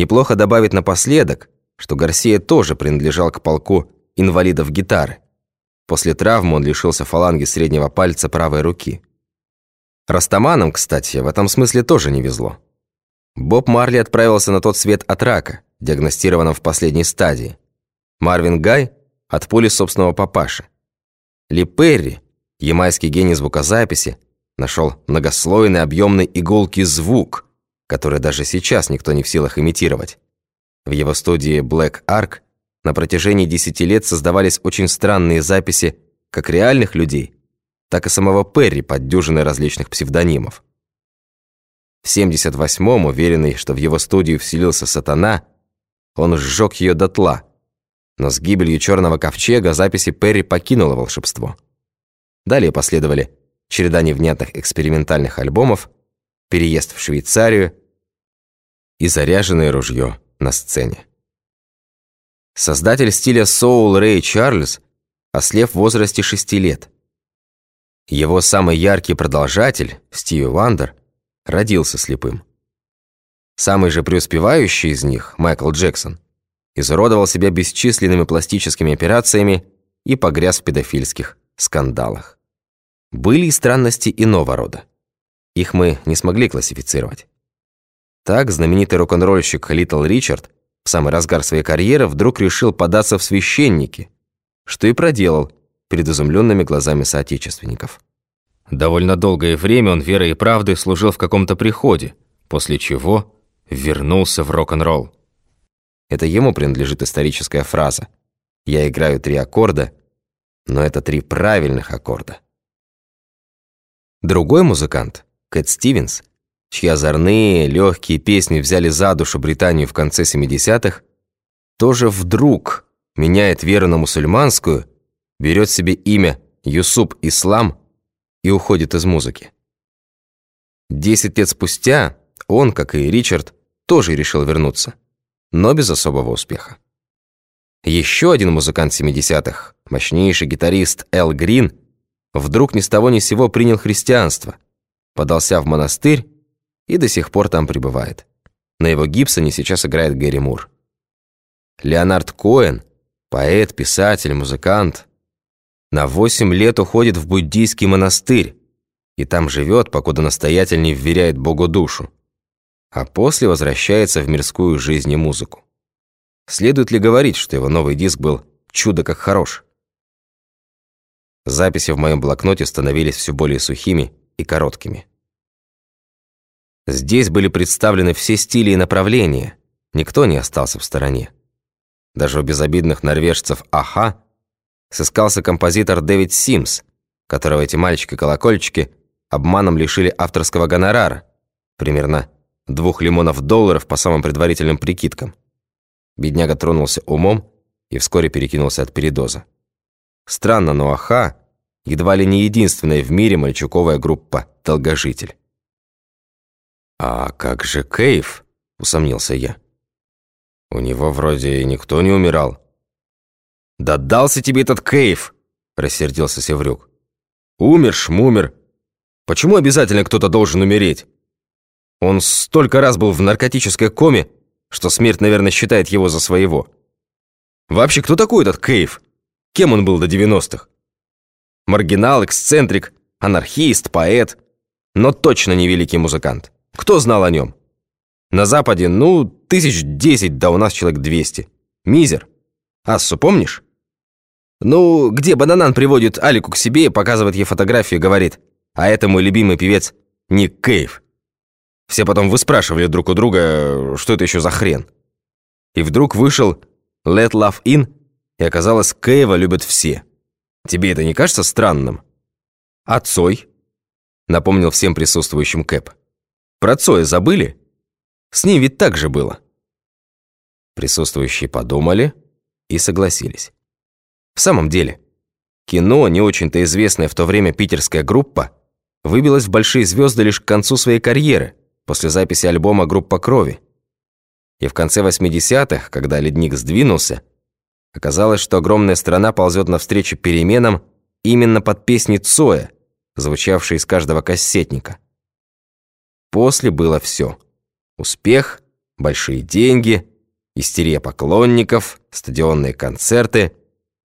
Неплохо добавить напоследок, что Гарсия тоже принадлежал к полку инвалидов гитары. После травмы он лишился фаланги среднего пальца правой руки. Растаманам, кстати, в этом смысле тоже не везло. Боб Марли отправился на тот свет от рака, диагностированного в последней стадии. Марвин Гай – от пули собственного папаши. Ли Перри, ямайский гений звукозаписи, нашел многослойный объемный иголкий звук, который даже сейчас никто не в силах имитировать. В его студии Black Ark на протяжении десяти лет создавались очень странные записи как реальных людей, так и самого Перри под дюжиной различных псевдонимов. В 78-м, уверенный, что в его студию вселился сатана, он сжег ее дотла, но с гибелью черного ковчега записи Перри покинуло волшебство. Далее последовали череда невнятных экспериментальных альбомов, переезд в Швейцарию и заряженное ружье на сцене. Создатель стиля соул Рэй Чарльз ослеп в возрасте шести лет. Его самый яркий продолжатель, Стиви Вандер, родился слепым. Самый же преуспевающий из них, Майкл Джексон, изуродовал себя бесчисленными пластическими операциями и погряз в педофильских скандалах. Были и странности иного рода. Их мы не смогли классифицировать. Так знаменитый рок-н-ролльщик Литл Ричард в самый разгар своей карьеры вдруг решил податься в священники, что и проделал перед изумленными глазами соотечественников. Довольно долгое время он верой и правдой служил в каком-то приходе, после чего вернулся в рок-н-ролл. Это ему принадлежит историческая фраза «Я играю три аккорда, но это три правильных аккорда». Другой музыкант, Кэт Стивенс, чьи озорные, легкие песни взяли за душу Британию в конце 70-х, тоже вдруг меняет веру на мусульманскую, берет себе имя Юсуп Ислам и уходит из музыки. Десять лет спустя он, как и Ричард, тоже решил вернуться, но без особого успеха. Еще один музыкант 70-х, мощнейший гитарист Эл Грин, вдруг ни с того ни с сего принял христианство, подался в монастырь и до сих пор там пребывает. На его Гибсоне сейчас играет Гэри Мур. Леонард Коэн, поэт, писатель, музыкант, на восемь лет уходит в буддийский монастырь и там живет, покуда настоятель не вверяет Богу душу, а после возвращается в мирскую жизнь и музыку. Следует ли говорить, что его новый диск был чудо как хорош? Записи в моем блокноте становились все более сухими и короткими. Здесь были представлены все стили и направления, никто не остался в стороне. Даже у безобидных норвежцев «Аха» сыскался композитор Дэвид Симс, которого эти мальчики-колокольчики обманом лишили авторского гонорара, примерно двух лимонов долларов по самым предварительным прикидкам. Бедняга тронулся умом и вскоре перекинулся от передоза. Странно, но «Аха» едва ли не единственная в мире мальчуковая группа «Долгожитель». «А как же Кейв?» – усомнился я. «У него вроде никто не умирал». «Да дался тебе этот Кейв!» – рассердился Севрюк. «Умер, шмумер. Почему обязательно кто-то должен умереть? Он столько раз был в наркотической коме, что смерть, наверное, считает его за своего. Вообще, кто такой этот Кейв? Кем он был до 90-х? Маргинал, эксцентрик, анархист, поэт, но точно не великий музыкант». Кто знал о нем? На Западе, ну, тысяч десять, да у нас человек двести. Мизер. Ассу помнишь? Ну, где Бананан приводит Алику к себе показывает ей фотографию говорит, а это мой любимый певец Ник Кейв. Все потом выспрашивали друг у друга, что это еще за хрен. И вдруг вышел Let Love In, и оказалось, Кейва любят все. Тебе это не кажется странным? А? Напомнил всем присутствующим Кэп. Про Цоя забыли? С ним ведь так же было». Присутствующие подумали и согласились. В самом деле, кино, не очень-то известная в то время питерская группа, выбилась в большие звезды лишь к концу своей карьеры, после записи альбома «Группа крови». И в конце 80-х, когда ледник сдвинулся, оказалось, что огромная страна ползет навстречу переменам именно под песни Цоя, звучавшие из каждого кассетника. После было все. Успех, большие деньги, истерия поклонников, стадионные концерты.